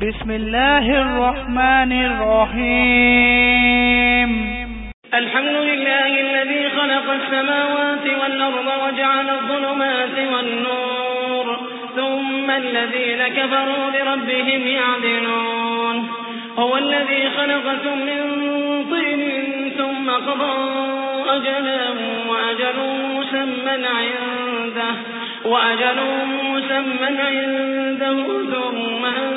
بسم الله الرحمن الرحيم الحمد لله الذي خلق السماوات والأرض وجعل الظلمات والنور ثم الذين كفروا بربهم يعدلون هو الذي خلقكم من طين ثم قضى أجلا وأجل مسمى عنده وأجل مسمى عنده ثم أنتم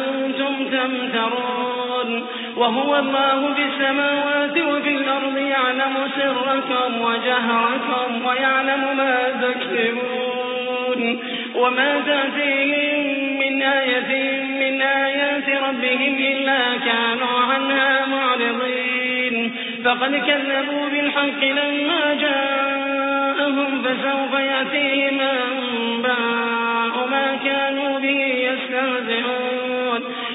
تمترون. وهو الله في السماوات وفي الأرض يعلم سركم وجهركم ويعلم ما تكسبون وما تأتيهم من آية من آيات ربهم إلا كانوا عنها معرضين. فقد كذبوا بالحق لما جاءهم فسوف يأتيهم أنباء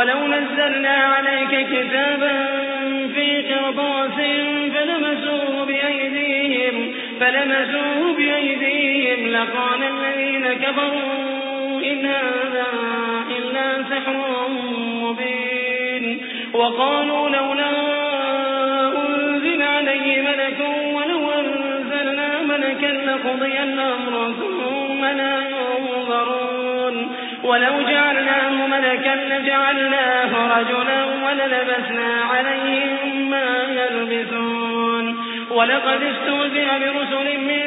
ولو نزلنا عليك كتابا في قرطاس فلمسوه بأيديهم فلمسوه بأيديهم لقال الذين كفروا إن هذا إلا سحر مبين. وقالوا لولا ولو جعلناه ملكا لجعلناه رجلا وللبسنا عليهم ما يلبسون. ولقد استهزئ برسل من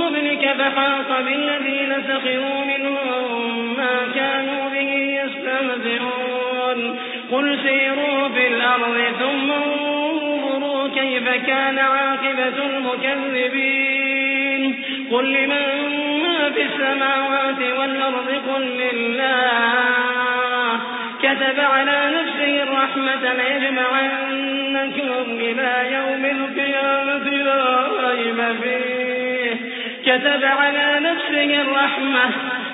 قبلك فحاق بالذين سخروا منهم ما كانوا به يستهزئون. قل سيروا في الأرض ثم انظروا كيف كان عاقبة المكذبين. قل لمن في السماوات والأرض قل لله. كتب على نفسه الرحمة ليجمعنكم إلى يوم القيامة لا ريب فيه. كتب على نفسه الرحمة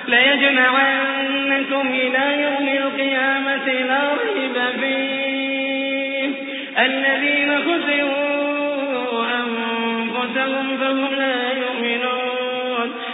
ليجمعنكم إلى يوم القيامة لا ريب فيه. الذين خسروا أنفسهم فهم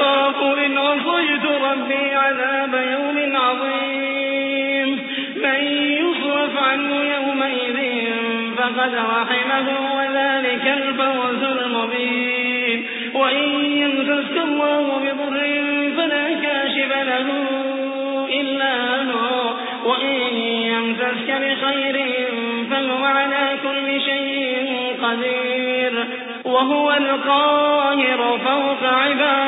أخاف إن عصيت ربي عذاب يوم عظيم. من يصرف عنه يومئذ فقد رحمه وذلك الفوز المبين. وإن يمسسك الله بضر فلا كاشف له إلا هو. وإن يمسسك بخير فهو على كل شيء قدير. وهو القاهر فوق عباده.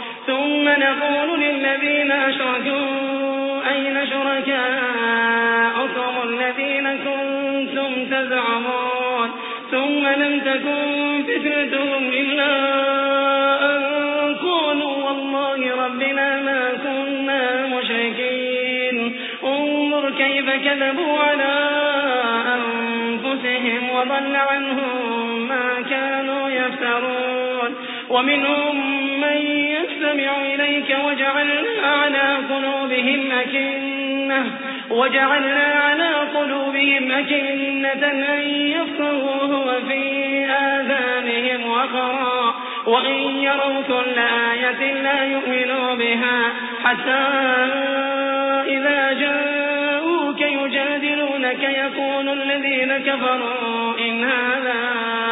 ثم نقول للذين أشركوا أين شركاؤكم الذين كنتم تزعمون ثم لم تكن فتنتهم إلا أن قالوا والله ربنا ما كنا مشركين. انظر كيف كذبوا على أنفسهم وضل عنهم ما كانوا يفترون. ومنهم وجعلنا على قلوبهم أكنة أن يفقهوه وفي آذانهم وقرا. وإن يروا كل آية لا يؤمنوا بها حتى إذا جاءوك يجادلونك يقول الذين كفروا إن هذا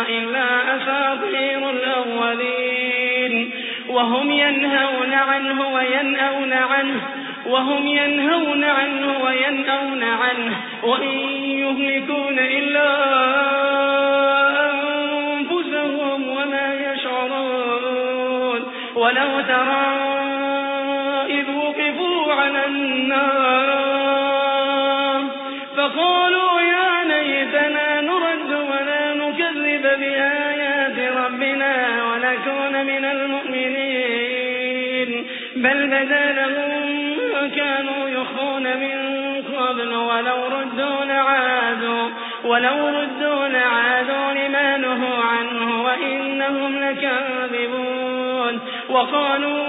إلا أساطير الأولين. وهم ينهون عنه وينأون عنه. وهم ينهون عنه وإن يهلكون إلا أنفسهم وما يشعرون. ولو ترى وقالوا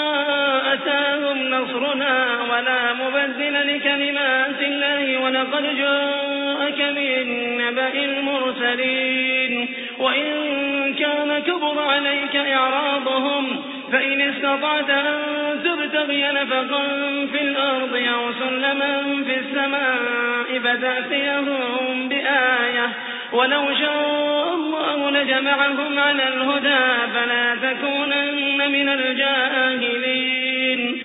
أتاهم نصرنا ولا مبدل لكلمات الله ولقد جاءك من نبأ المرسلين وإن كان كبر عليك إعراضهم فإن استطعت أن تبتغي نفقا في الأرض أو سلما في السماء فتأتيهم بآية ولو شاء الله لجمعهم على الهدى فلا تكونن من الجاهلين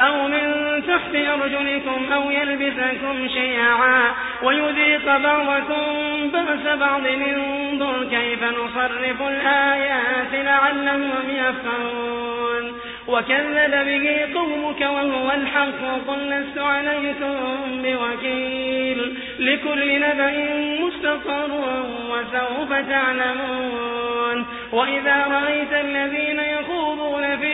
أو من تحت أرجلكم أو يلبسكم شيعا ويذيق بعضكم بأس بعض انظر كيف نصرف الآيات لعلهم يفهمون وكذب به قومك وهو الحق قل لست عليكم بوكيل. لكل نبأ مستقر وسوف تعلمون. وإذا رأيت الذين يخوضون في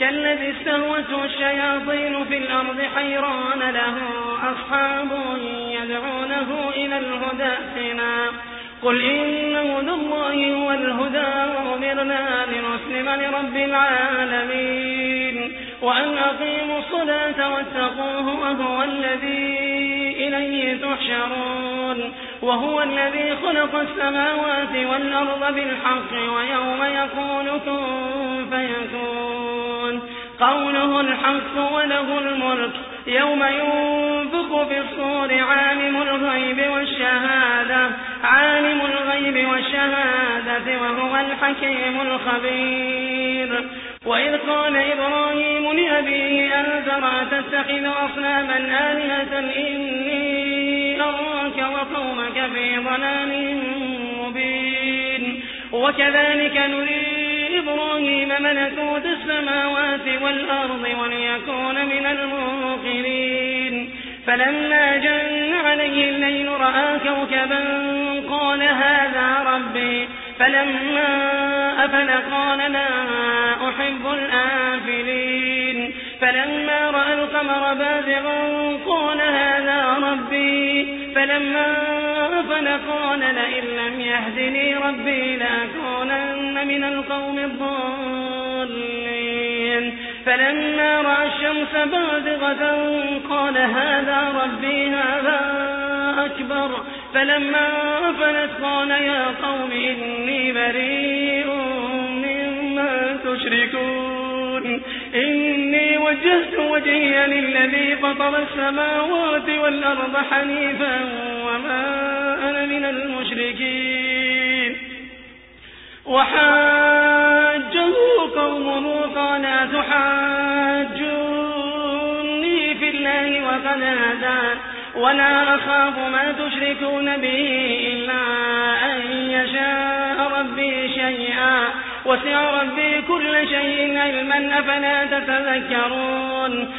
كالذي استهوته الشياطين في الأرض حيران له أصحاب يدعونه إلى الهدى ائتنا قل إن هدى الله هو الهدى وأمرنا لنسلم لرب العالمين. وأن أقيموا الصلاة واتقوه وهو الذي إليه تحشرون. وهو الذي خلق السماوات والأرض بالحق ويوم يقول كن فيكون. قوله الحق وله الملك يوم ينفق في الصور عالم الغيب والشهادة عالم الغيب والشهادة وهو الحكيم الخبير. وإذ قال إبراهيم لأبيه أنذر تتخذ أصناما آلهة إني وقومك في ضلال مبين. وكذلك نري إبراهيم ملكوت السماوات والأرض وليكون من الموقنين. فلما جن عليه الليل رأى كوكبا قال هذا ربي. فلما أفل قال لا أحب الآفلين. فلما رأى القمر بازغا قال هذا ربي. فلما أفل قال لئن لم يهدني ربي لأكونن من القوم الضالين. فلما رأى الشمس بازغة قال هذا ربي هذا أكبر. فلما أفلت قال يا قوم إني بريء مما تشركون. إني وجهت وجهي للذي فطر السماوات والأرض حنيفا. المشركين. وحاجه قومه قال تحاجوني في فقد هدان. ولا أخاف ما تشركون به إلا أن يشاء ربي شيئا. وسع ربي كل شيء علما أفلا تتذكرون.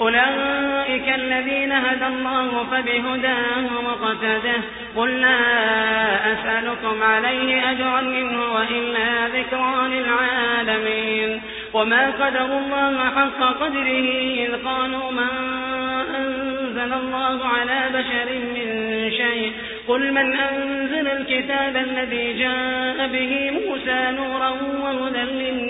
أولئك الذين هدى الله فبهداه مقتده قل لا أسألكم عليه أجرا منه وإلا ذكرى للعالمين. وما قدر الله حق قدره إذ قالوا ما أنزل الله على بشر من شيء. قل من أنزل الكتاب الذي جاء به موسى نورا وهدى للناس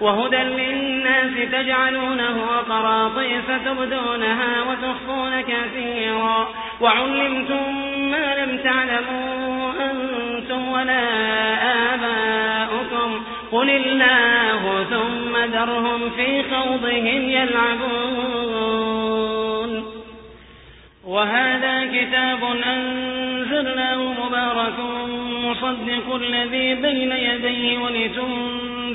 وهدى للناس تجعلونه قراطيس تبدونها وتخفون كثيرا. وعلمتم ما لم تعلموا أنتم ولا آباؤكم. قل الله ثم ذرهم في خوضهم يلعبون. وهذا كتاب أنزلناه مبارك مصدق الذي بين يديه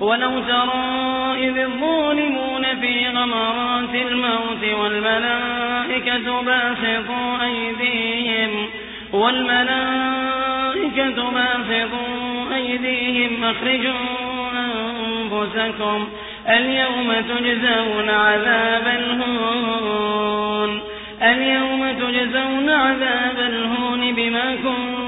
ولو ترى إذ الظالمون في غمرات الموت والملائكة باسطوا أيديهم والملائكة باسطوا أيديهم أخرجوا أنفسكم اليوم تجزون عذاب الهون اليوم تجزون عذاب الهون بما كنتم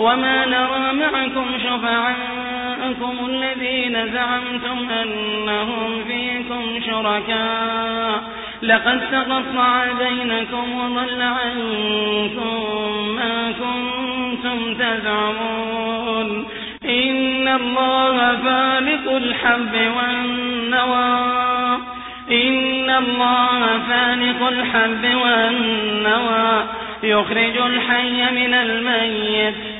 وما نرى معكم شفعاءكم الذين زعمتم أنهم فيكم شركاء. لقد تقطع بينكم وضل عنكم ما كنتم تزعمون. إن الله فالق الحب والنوى. إن الله فالق الحب والنوى. يخرج الحي من الميت.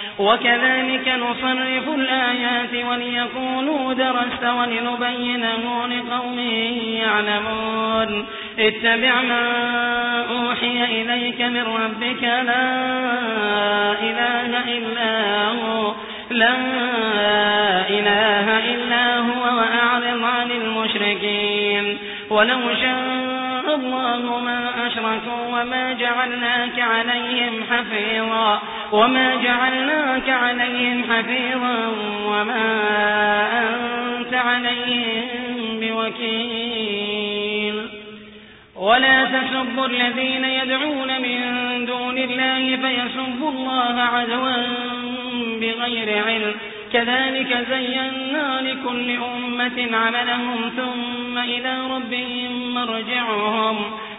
وكذلك نصرف الآيات وليقولوا درست ولنبينه لقوم يعلمون. اتبع ما أوحي إليك من ربك لا إله إلا هو لا إله إلا هو وأعرض عن المشركين. ولو شاء الله ما أشركوا وما جعلناك عليهم حفيظا. وما جعلناك عليهم حفيظا وما أنت عليهم بوكيل. ولا تسبوا الذين يدعون من دون الله فيسبوا الله عدوا بغير علم. كذلك زينا لكل أمة عملهم ثم إلى ربهم مرجعهم.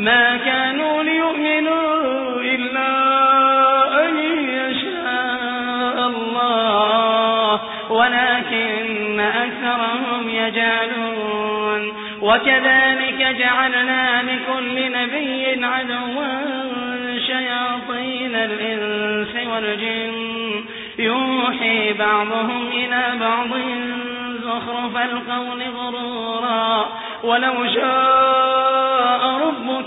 ما كانوا ليؤمنوا إلا أن يشاء الله ولكن أكثرهم يجعلون وكذلك جعلنا لكل نبي عدوا شياطين الإنس والجن. يوحي بعضهم إلى بعض زخرف القول غرورا. ولو شاء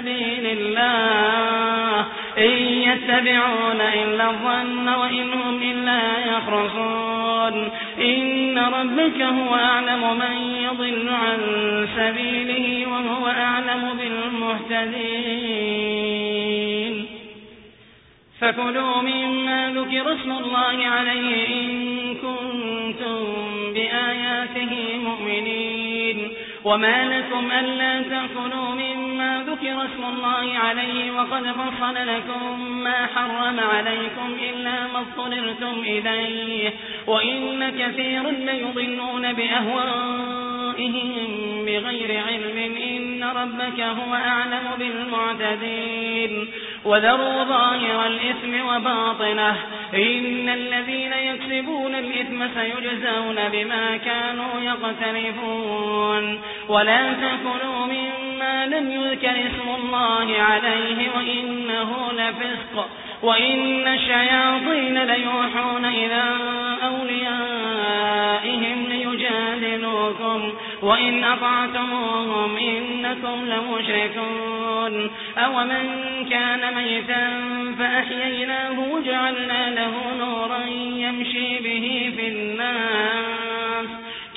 سبيل الله. إن يتبعون إلا الظن وإن هم إلا يخرصون إن ربك هو أعلم من يضل عن سبيله وهو أعلم بالمهتدين. فكلوا مما ذكر اسم الله عليه إن كنتم بآياته مؤمنين. وما لكم ألا تأكلوا مما ذكر اسم الله عليه وقد فصل لكم ما حرم عليكم إلا ما اضطررتم إليه. وإن كثير ليضلون بأهوائهم بغير علم. إن ربك هو أعلم بالمعتدين. وذروا ظاهر الإثم وباطنه. إن الذين يكسبون الإثم سيجزون بما كانوا يقترفون. ولا تكلوا مما لم يذكر اسم الله عليه وإنه لفسق وإن الشياطين ليوحون إلى أوليائهم ليجادلوكم وإن أطعتموهم إنكم لمشركون أو من كان ميتا فأحييناه وجعلنا له نورا يمشي به في الناس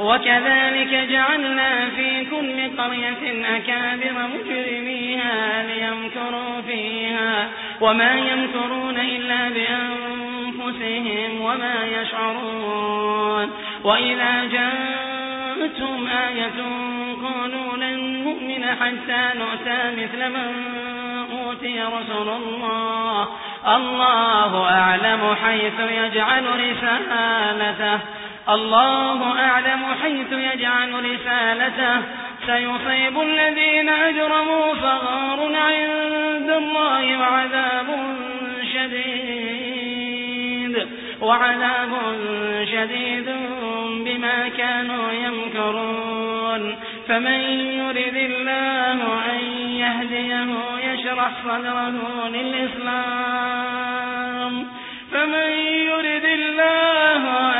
وكذلك جعلنا في كل قرية أكابر مجرميها ليمكروا فيها وما يمكرون إلا بأنفسهم وما يشعرون وإذا جاءتهم آية قالوا لن نؤمن حتى نؤتى مثل من أوتي رسول الله. الله أعلم حيث يجعل رسالته. الله أعلم حيث يجعل رسالته. سيصيب الذين أجرموا فغار عند الله وعذاب شديد. وعذاب شديد بما كانوا يمكرون. فمن يرد الله أن يهديه يشرح صدره للإسلام. فمن يرد الله أن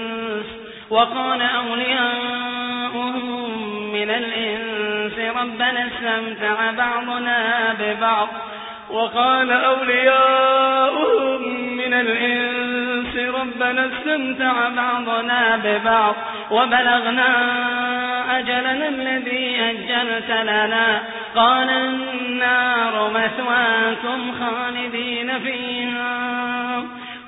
وقال أولياؤهم من الإنس ربنا استمتع بعضنا ببعض. وقال أولياؤهم من الإنس ربنا استمتع بعضنا ببعض. وبلغنا أجلنا الذي أجلت لنا. قال النار مثواكم خالدين فيها.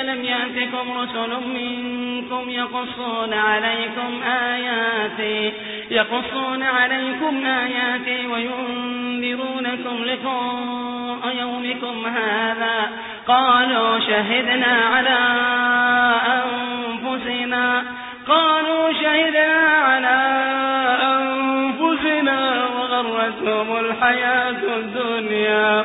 ألم يأتكم رسل منكم يقصون عليكم آياتي يقصون عليكم آياتي وينذرونكم لقاء يومكم هذا قالوا شهدنا على أنفسنا قالوا شهدنا على أنفسنا وغرتهم الحياة الدنيا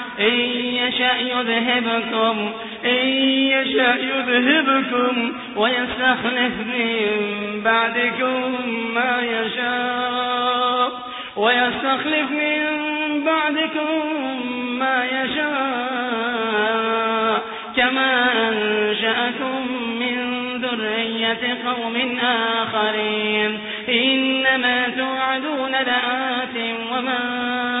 إن يشأ يذهبكم إن يشأ يذهبكم ويستخلف من بعدكم ما يشاء ويستخلف من بعدكم ما يشاء. كما أنشأكم من ذرية قوم آخرين. إنما توعدون لآت وما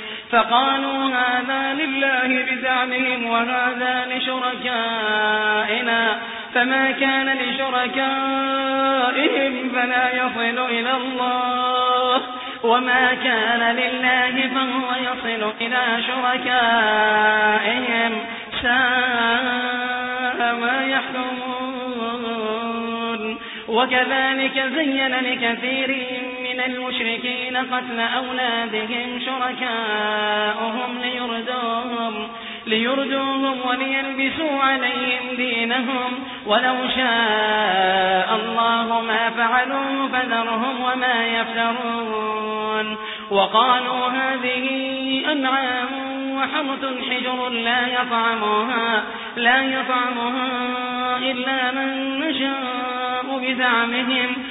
فقالوا هذا لله بزعمهم وهذا لشركائنا فما كان لشركائهم فلا يصل إلى الله وما كان لله فهو يصل إلى شركائهم ساء ما يحكمون. وكذلك زين لكثير من المشركين قتل أولادهم شركاؤهم ليردوهم ليردوهم وليلبسوا عليهم دينهم. ولو شاء الله ما فعلوا فذرهم وما يفترون. وقالوا هذه أنعام وحرث حجر لا يطعمها لا يطعمها إلا من نشاء بزعمهم.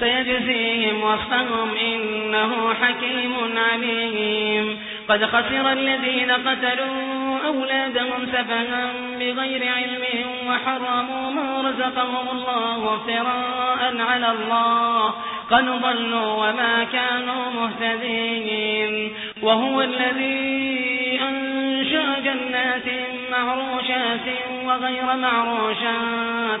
سيجزيهم وصفهم إنه حكيم عليم. قد خسر الذين قتلوا أولادهم سفها بغير علم وحرموا ما رزقهم الله افتراء على الله. قد ضلوا وما كانوا مهتدين. وهو الذي أنشأ جنات معروشات وغير معروشات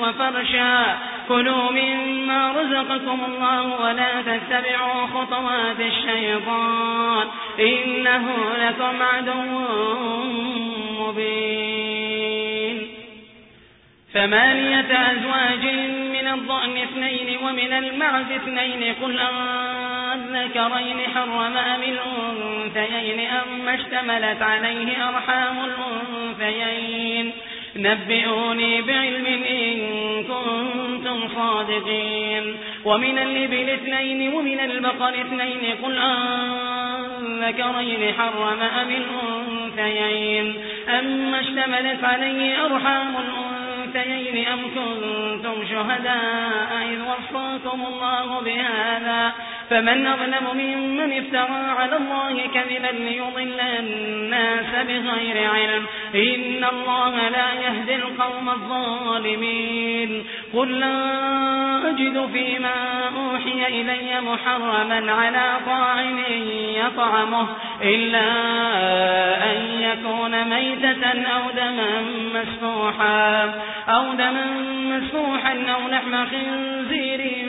وفرشا. كلوا مما رزقكم الله ولا تتبعوا خطوات الشيطان. إنه لكم عدو مبين. ثمانية أزواج من الضأن اثنين ومن المعز اثنين. قل أذكرين حرم أم الأنثيين أم اشتملت عليه أرحام الأنثيين. نبئوني بعلم إن كنتم صادقين. ومن الإبل اثنين ومن البقر اثنين قل أذكرين حرم أم الأنثيين. أم اشتملت عليه أرحام الأنثيين أم كنتم شهداء إذ وصاكم الله بهذا؟ فمن أظلم ممن افترى على الله كذبا ليضل الناس بغير علم. إن الله لا يهدي القوم الظالمين. قل لا أجد فيما أوحي إلي محرما على طاعم يطعمه إلا أن يكون ميتة أو دما مسفوحا أو دما مسفوحا أو لحم خنزير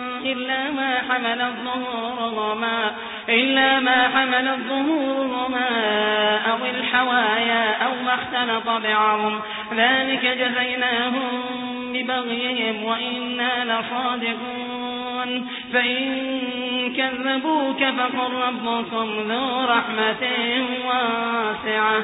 إلا ما حمل الظهور وما إلا ما حمل الظهور وما أو الحوايا أو ما اختلط بعظم ذلك جزيناهم ببغيهم وإنا لصادقون. فإن كذبوك فقل ربكم ذو رحمة واسعة.